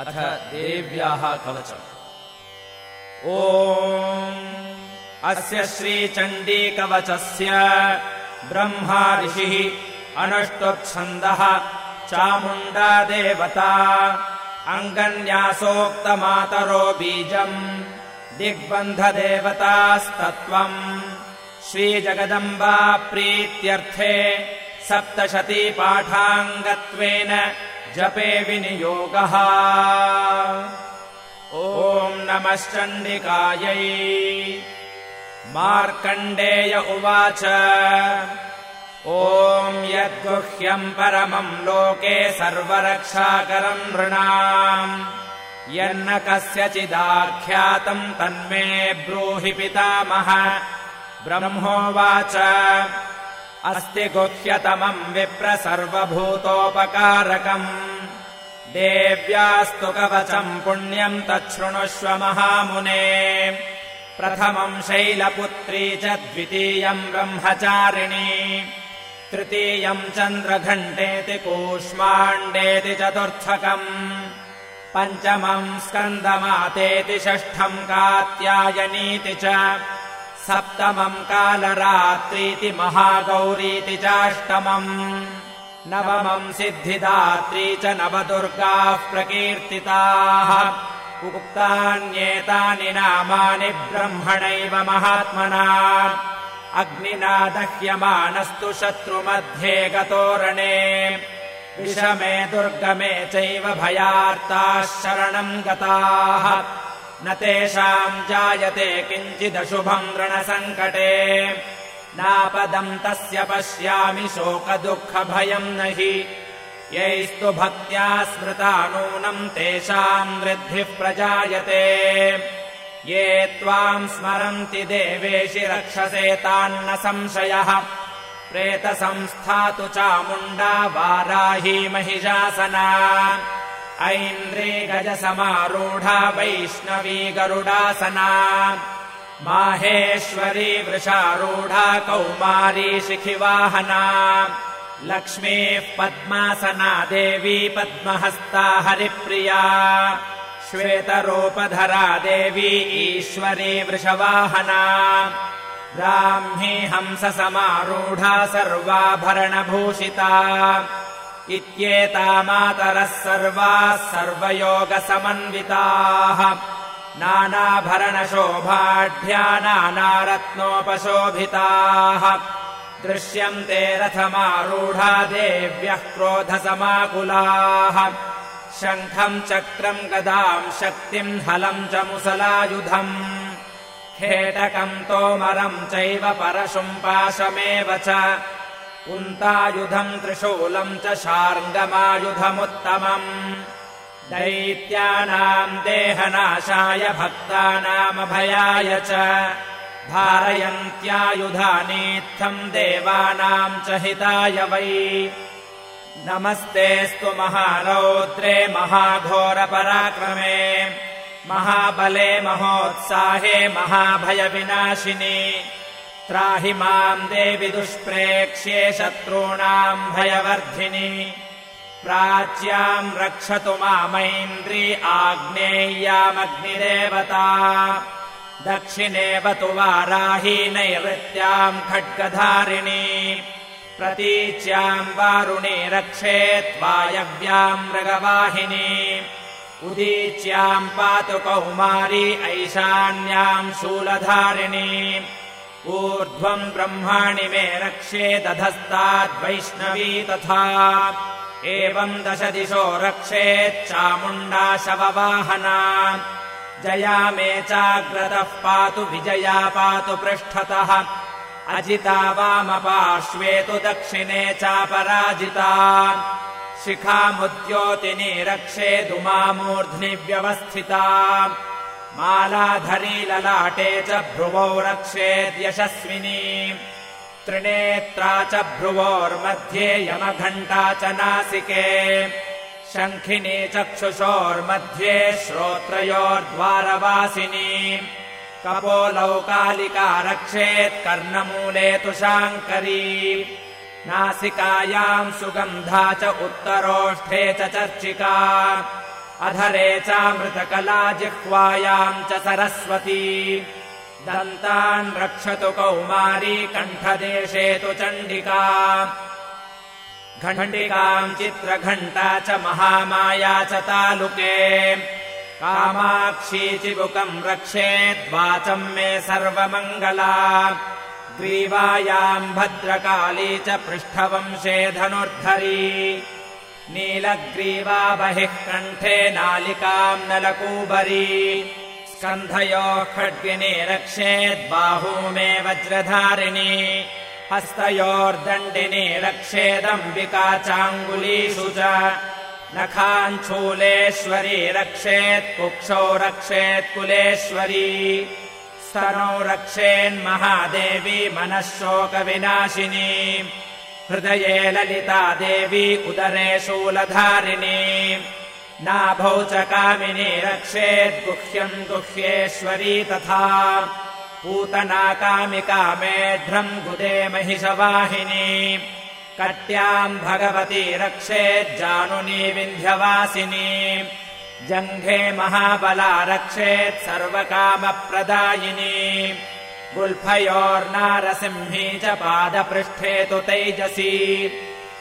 अथ देव्याः कवचम् ओ अस्य श्रीचण्डीकवचस्य ब्रह्मा ऋषिः अनुष्टुप्छन्दः चामुण्डा देवता अङ्गन्यासोक्तमातरो बीजम् दिग्बन्धदेवतास्तत्त्वम् श्रीजगदम्बा प्रीत्यर्थे सप्तशतीपाठाङ्गत्वेन जपे विनियोगः। ॐ नमश्चण्डिकायै मार्कण्डेय उवाच। ॐ यद्गुह्यम् परमम् लोके सर्वरक्षाकरम् नृणाम् यन्न कस्यचिदाख्यातम् तन्मे ब्रूहि पितामह। ब्रह्मोवाच अस्ति गुह्यतमम् विप्र सर्वभूतोपकारकम् देव्यास्तु कवचम् पुण्यम् तच्छृणुष्व महामुने। प्रथमम् शैलपुत्री च द्वितीयम् ब्रह्मचारिणी। तृतीयम् चन्द्रघण्टेति कूष्माण्डेति चतुर्थकम्। पञ्चमम् स्कन्दमातेति षष्ठम् कात्यायनीति च सप्तमम् कालरात्रीति महागौरीति चाष्टमम्। नवमम् सिद्धिदात्री च नवदुर्गाः प्रकीर्तिताः। उक्तान्येतानि नामानि ब्रह्मणैव महात्मना। अग्निना दह्यमानस्तु शत्रुमध्ये गतोरणे। विषमे दुर्गमे चैव भयार्ताः शरणम् गताः न तेषाम् जायते किञ्चिदशुभम् ऋणसङ्कटे। नापदम् तस्य पश्यामि शोकदुःखभयम् न हि यैस्तु भक्त्या स्मृता नूनम् तेषाम् वृद्धिः प्रजायते। ये त्वाम् स्मरन्ति देवेशि रक्षसे तान्न संशयः। प्रेतसंस्थातु चामुण्डा वाराही महिषासना ऐन्द्री गजसमारूढा वैष्णवी गरुडासना। माहेश्वरी वृषारूढा कौमारी शिखिवाहना। लक्ष्मीः पद्मासना देवी पद्महस्ता हरिप्रिया। श्वेतरूपधरा देवी ईश्वरी वृषवाहना। ब्राह्मी हंससमारूढा सर्वाभरणभूषिता इत्येता मातरः सर्वाः सर्वयोगसमन्विताः। नानाभरणशोभाढ्या नानारत्नोपशोभिताः दृश्यन्ते रथमारूढा देव्यः क्रोधसमाकुलाः। शङ्खम् चक्रम् गदाम् शक्तिम् हलम् च मुसलायुधम्। खेटकम् तोमरम् चैव परशुम् पाशमेव च कुन्तायुधम् त्रिशूलम् च शार्ङ्गमायुधमुत्तमम्। दैत्यानाम् देहनाशाय भक्तानामभयाय च। धारयन्त्यायुधानीत्थम् देवानाम् च हिताय वै। नमस्तेऽस्तु महारौद्रे महाघोरपराक्रमे। महाबले महोत्साहे महाभयविनाशिनि त्राहि माम् देवि दुष्प्रेक्ष्ये शत्रूणाम् भयवर्धिनि। प्राच्याम् रक्षतु मामैन्द्री आग्नेय्यामग्निदेवता दक्षिणेव तु वाराही नैऋत्याम् खड्गधारिणी। प्रतीच्याम् वारुणी रक्षेत् वायव्याम् मृगवाहिनी। उदीच्याम् पातु कौमारी ऐशान्याम् शूलधारिणी ऊर्ध्वम् ब्रह्माणि मे रक्षे दधस्ताद्वैष्णवी तथा। एवम् दश दिशो रक्षेच्चामुण्डा शववाहना जया मे चाग्रतः पातु विजया पातु पृष्ठतः। अजिता वामपार्श्वे तु दक्षिणे चापराजिता। शिखामुद्योतिनी रक्षे दुमामूर्ध्नि व्यवस्थिता मालाधरी ललाटे च भ्रुवौ रक्षेद्यशस्विनी त्रिनेत्रा च भ्रुवोर्मध्ये यमघण्टा च नासिके। शङ्खिनी चक्षुषोर्मध्ये श्रोत्रयोर्द्वारवासिनी। कपोलौ कालिका रक्षेत् कर्णमूले तु शाङ्करी नासिकायाम् सुगन्धा च उत्तरोष्ठे च चर्चिका अधरे चामृतकला जिह्वायाम् च सरस्वती। दन्तान् रक्षतु कौमारी कण्ठदेशे तु चण्डिका। घण्टिकाम् चित्रघण्टा च महामाया च तालुके। कामाक्षी चिबुकम् रक्षेद्वाचम् मे सर्वमङ्गला। ग्रीवायाम् भद्रकाली च पृष्ठवंशे धनुर्धरी नीलग्रीवा बहिः कण्ठे नालिकाम् नलकूबरी। स्कन्धयोः खड्गिनी रक्षेद्बाहू मे वज्रधारिणी। हस्तयोर्दण्डिनी रक्षेदम्बिका चाङ्गुलीषु च। नखाञ्छूलेश्वरी रक्षेत् कुक्षौ रक्षेत् कुलेश्वरी। स्तनौ रक्षेन्महादेवी मनः शोकविनाशिनी हृदये ललिता देवी उदरे शूलधारिणी। नाभौ च कामिनी रक्षेद्गुह्यम् गुह्येश्वरी तथा। पूतना कामिका मेढ्रम् गुदे महिषवाहिनी। कट्याम् भगवती रक्षेज्जानुनी विन्ध्यवासिनी। जङ्घे महाबला रक्षेत् सर्वकामप्रदायिनी गुल्फयोर्नारसिंही च पादपृष्ठे तु तेजसी।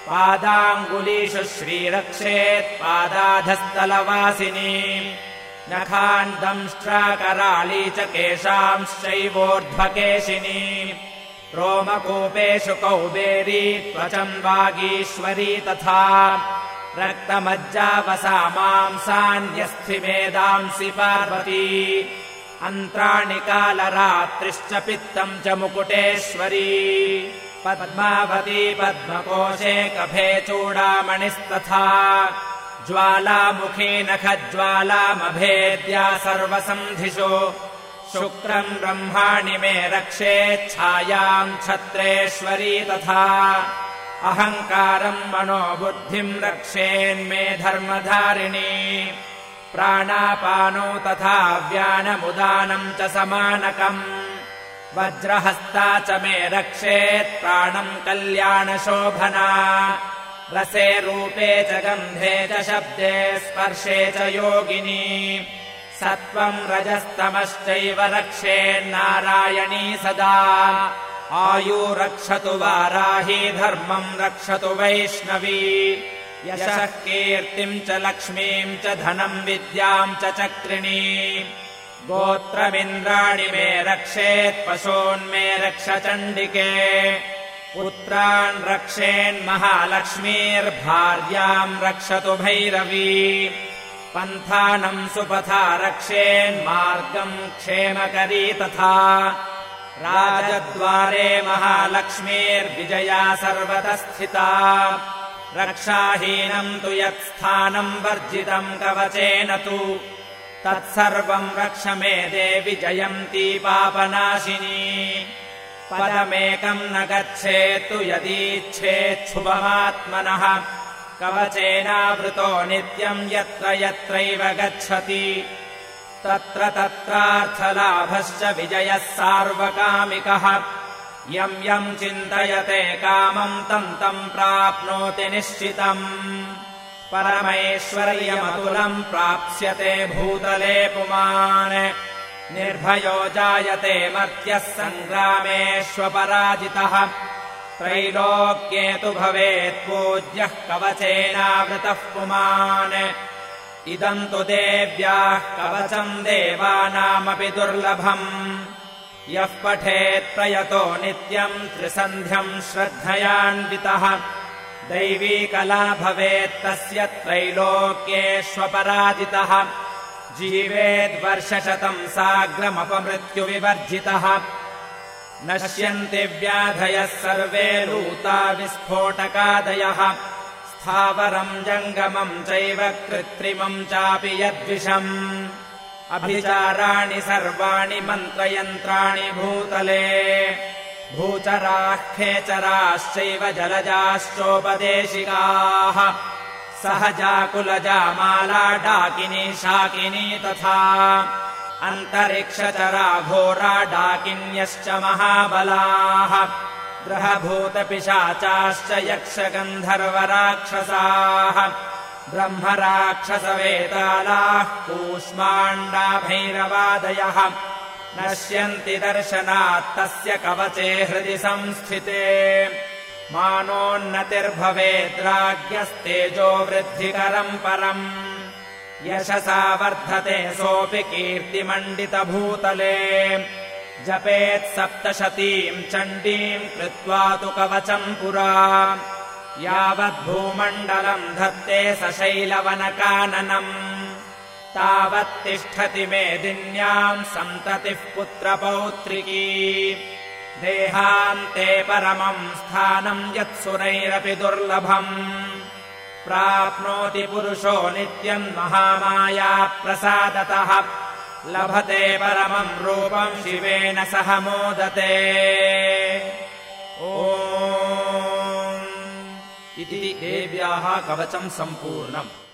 पादाङ्गुलीषु श्रीरक्षेत् पादाधस्तलवासिनी। नखान्दंष्ट्राकराली च केशांश्चैवोर्ध्वकेशिनी। रोमकूपेषु कौबेरी त्वचम् वागीश्वरी तथा। रक्तमज्जावसा मांसान्यस्थिमेदांसि पार्वती अन्त्राणि कालरात्रिश्च पित्तम् च मुकुटेश्वरी। पद्मावती पद्मकोशे कफे चूडामणिस्तथा। ज्वालामुखी नखज्वालामभेद्या सर्वसन्धिषु। शुक्रम् ब्रह्माणि मे रक्षेच्छायाम् छत्रेश्वरी तथा। अहङ्कारम् मनोबुद्धिम् रक्षेन्मे धर्मधारिणी प्राणापानो तथा व्यानमुदानम् च समानकम्। वज्रहस्ता च मे रक्षेत् प्राणम् कल्याणशोभना। रसे रूपे च गन्धे च शब्दे स्पर्शे च योगिनी। सत्त्वम् रजस्तमश्चैव रक्षेन्नारायणी सदा। आयु रक्षतु वाराही धर्मम् रक्षतु वैष्णवी यशः कीर्तिम् च लक्ष्मीम् च धनम् विद्याम् च चक्रिणी। गोत्रमिन्द्राणि मे रक्षेत् पशून्मे रक्ष चण्डिके। पुत्रान् रक्षेन्महालक्ष्मीर्भार्याम् रक्षतु भैरवी। पन्थानम् सुपथा रक्षेन्मार्गम् क्षेमकरी तथा। राजद्वारे महालक्ष्मीर्विजया सर्वतः स्थिता रक्षाहीनम् तु यत्स्थानम् वर्जितम् कवचेन तु। तत्सर्वम् रक्ष मे देवि जयन्ती पापनाशिनी। पदमेकम् न गच्छेत्तु यदीच्छेच्छुभमात्मनः। कवचेनावृतो नित्यम् यत्र यत्रैव गच्छति। तत्र तत्रार्थलाभश्च विजयः सार्वकामिकः यम् यम् चिन्तयते कामम् तम् तम् प्राप्नोति निश्चितम्। परमैश्वर्यमतुलम् प्राप्स्यते भूतले पुमान्। निर्भयो जायते मर्त्यः सङ्ग्रामेष्वपराजितः। त्रैलोक्ये तु भवेत् पूज्यः कवचेनावृतः पुमान्। इदम् तु देव्याः कवचम् देवानामपि दुर्लभम् यः पठेत् प्रयतो नित्यम् त्रिसन्ध्यम् श्रद्धयान्वितः। दैवी कला भवेत्तस्य त्रैलोक्येष्वपराजितः जीवेद्वर्षशतम् साग्रमपमृत्युविवर्जितः। नश्यन्ति व्याधयः सर्वे लूता विस्फोटकादयः। स्थावरम् जङ्गमम् चैव कृत्रिमम् चापि यद्विषम् अभिचाराणि सर्वाणि मन्त्रयन्त्राणि भूतले। भूचराः खेचराश्चैव जलजाश्चोपदेशिकाः। सहजाकुलजामाला डाकिनी शाकिनी तथा। अन्तरिक्षचरा घोरा डाकिन्यश्च महाबलाः। ग्रहभूतपिशाचाश्च यक्षगन्धर्वराक्षसाः ब्रह्मराक्षसवेतालाः कूष्माण्डाभैरवादयः। नश्यन्ति दर्शनात् तस्य कवचे हृदि संस्थिते। मानोन्नतिर्भवेद्राज्ञस्तेजो वृद्धिकरम् परम्। यशसा वर्धते सोऽपि कीर्तिमण्डितभूतले। जपेत् सप्तशतीम् चण्डीम् कृत्वा तु कवचम् पुरा यावद्भूमण्डलम् धत्ते स शैलवनकाननम् तावत्तिष्ठति मेदिन्याम् सन्ततिः पुत्रपौत्रिकी। देहान्ते परमम् स्थानम् यत्सुरैरपि दुर्लभम्। प्राप्नोति पुरुषो नित्यम् महामाया प्रसादतः लभते परमम् रूपम् शिवेन सह मोदते। ओ कवचम् सम्पूर्णम्